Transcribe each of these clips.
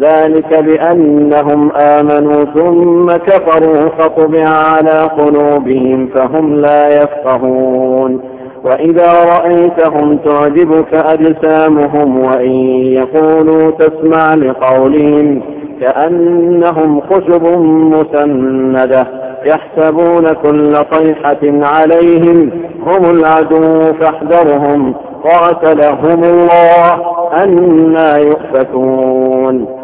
ذلك بأنهم آمنوا ثم كفروا فطبع على قلوبهم فهم لا يفقهون. وإذا رأيتهم تعجبك أجسامهم وإن يقولوا تسمع لقولهم كأنهم خشب مسندة يحسبون كل صيحة عليهم هم العدو فاحذرهم. قاتلهم الله أنا يؤفكون.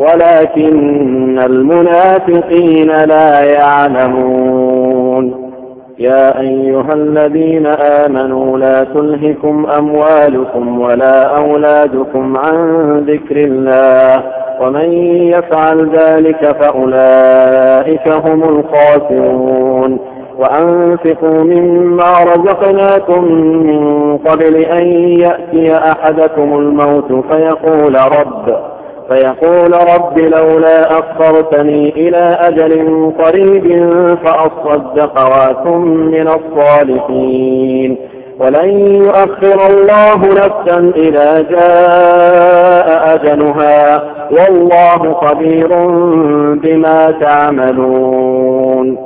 ولكن المنافقين لا يعلمون. يا أيها الذين آمنوا لا تلهكم أموالكم ولا أولادكم عن ذكر الله ومن يفعل ذلك فأولئك هم الخاسرون. وأنفقوا مما رزقناكم من قبل أن يأتي أحدكم الموت فيقول رب فيقول رب لولا أخرتني إلى أجل قريب فأصدق وأكن من الصالحين. ولن يؤخر الله نفسا إذا جاء أجلها. والله خبير بما تعملون.